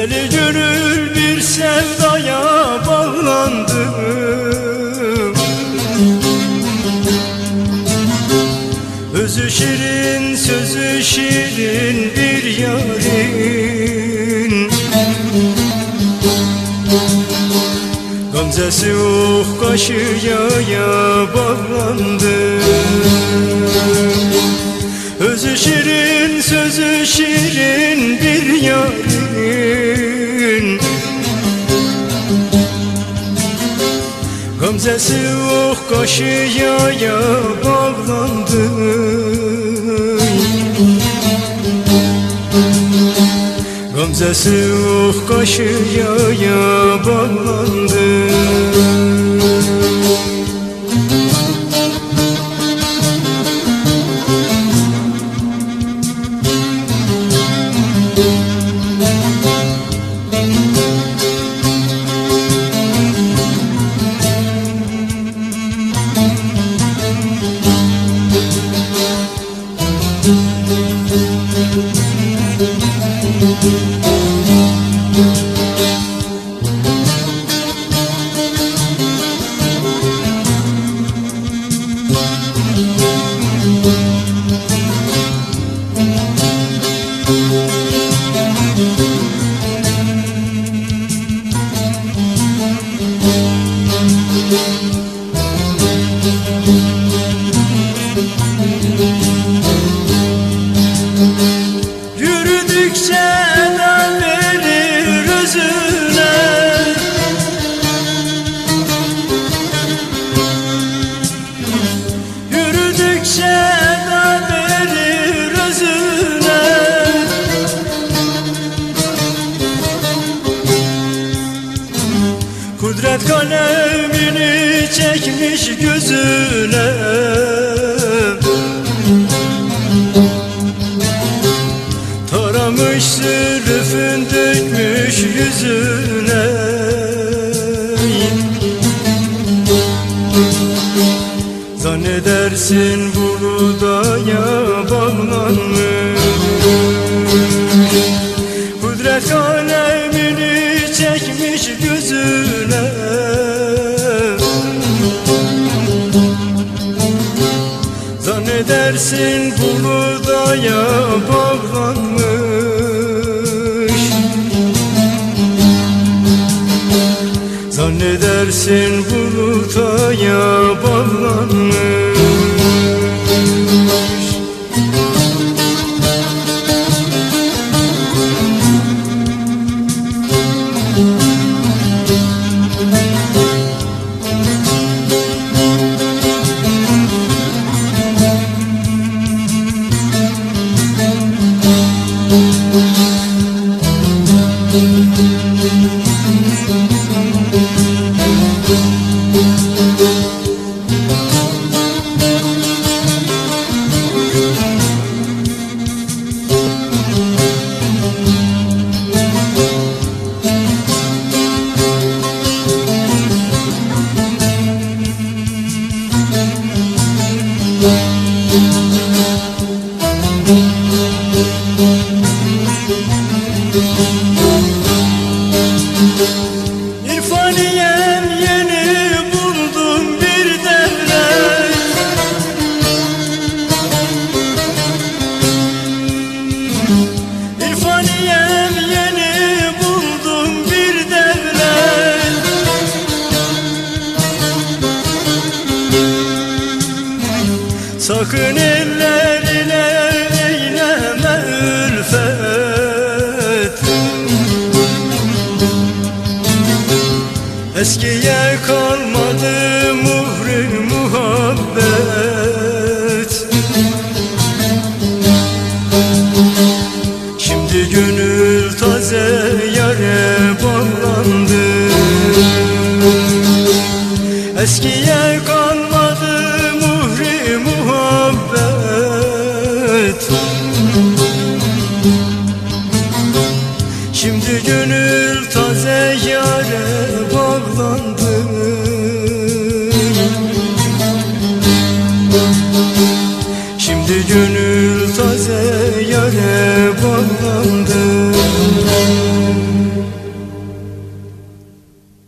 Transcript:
Deli gönül bir sevdaya bağlandım. Özü şirin, sözü şirin bir yarın Gamzesi oh kaşıya ya bağlandı. Özü şirin, sözü şirin bir yarın Gamzesi oh kaşıya ya bağlandı. Gamzesi oh kaşıya ya bağlandı Yürüdükçe eden verir özüne Yürüdükçe eden verir özüne Kudret kalemini çekmiş gözüne. Taramış zülfün dökmüş yüzüne. Zannedersin buludaya bağlanmış Kudret kalemini çekmiş gözüne Zannedersin buludaya bağlanmış. Zannedersin bulutaya İrfaniyem yeni buldum bir devre. İrfaniyem yeni buldum bir devre. Sakın eller Eskiye kalmadı muhri muhabbet. Şimdi gönül